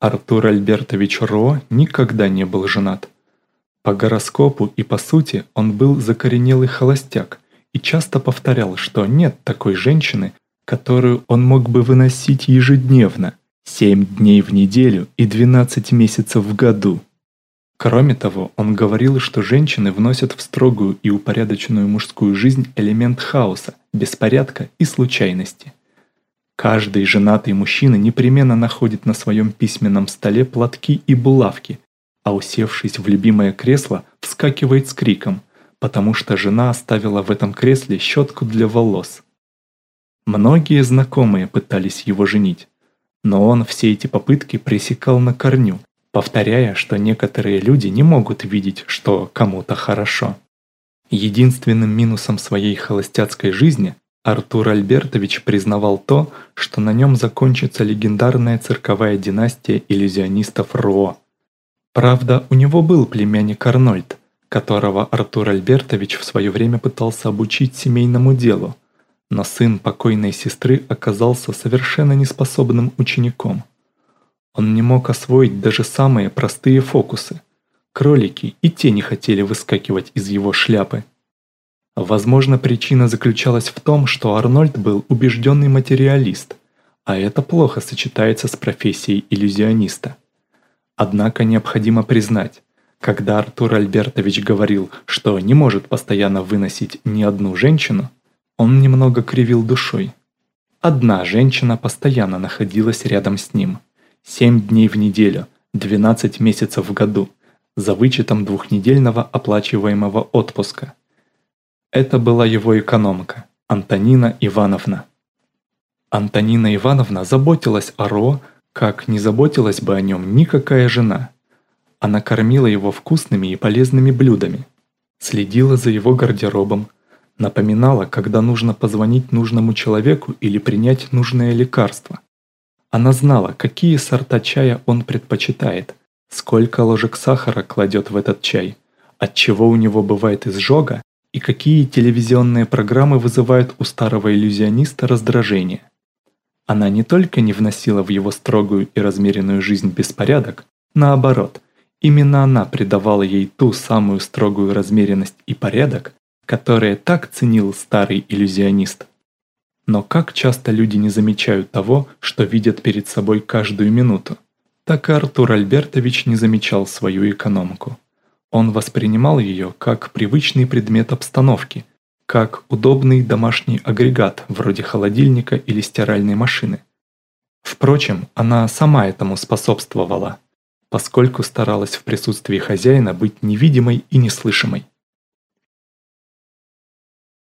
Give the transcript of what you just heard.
Артур Альбертович Ро никогда не был женат. По гороскопу и по сути он был закоренелый холостяк и часто повторял, что нет такой женщины, которую он мог бы выносить ежедневно, 7 дней в неделю и 12 месяцев в году. Кроме того, он говорил, что женщины вносят в строгую и упорядоченную мужскую жизнь элемент хаоса, беспорядка и случайности. Каждый женатый мужчина непременно находит на своем письменном столе платки и булавки, а усевшись в любимое кресло, вскакивает с криком, потому что жена оставила в этом кресле щетку для волос. Многие знакомые пытались его женить, но он все эти попытки пресекал на корню, повторяя, что некоторые люди не могут видеть, что кому-то хорошо. Единственным минусом своей холостяцкой жизни Артур Альбертович признавал то, что на нем закончится легендарная цирковая династия иллюзионистов Ро. Правда, у него был племянник Арнольд, которого Артур Альбертович в свое время пытался обучить семейному делу, но сын покойной сестры оказался совершенно неспособным учеником. Он не мог освоить даже самые простые фокусы. Кролики и те не хотели выскакивать из его шляпы. Возможно, причина заключалась в том, что Арнольд был убежденный материалист, а это плохо сочетается с профессией иллюзиониста. Однако необходимо признать, когда Артур Альбертович говорил, что не может постоянно выносить ни одну женщину, он немного кривил душой. Одна женщина постоянно находилась рядом с ним. Семь дней в неделю, 12 месяцев в году, за вычетом двухнедельного оплачиваемого отпуска. Это была его экономка, Антонина Ивановна. Антонина Ивановна заботилась о Ро, как не заботилась бы о нем никакая жена. Она кормила его вкусными и полезными блюдами, следила за его гардеробом, Напоминала, когда нужно позвонить нужному человеку или принять нужное лекарство. Она знала, какие сорта чая он предпочитает, сколько ложек сахара кладет в этот чай, от чего у него бывает изжога и какие телевизионные программы вызывают у старого иллюзиониста раздражение. Она не только не вносила в его строгую и размеренную жизнь беспорядок, наоборот, именно она придавала ей ту самую строгую размеренность и порядок, которые так ценил старый иллюзионист. Но как часто люди не замечают того, что видят перед собой каждую минуту? Так и Артур Альбертович не замечал свою экономку. Он воспринимал ее как привычный предмет обстановки, как удобный домашний агрегат вроде холодильника или стиральной машины. Впрочем, она сама этому способствовала, поскольку старалась в присутствии хозяина быть невидимой и неслышимой.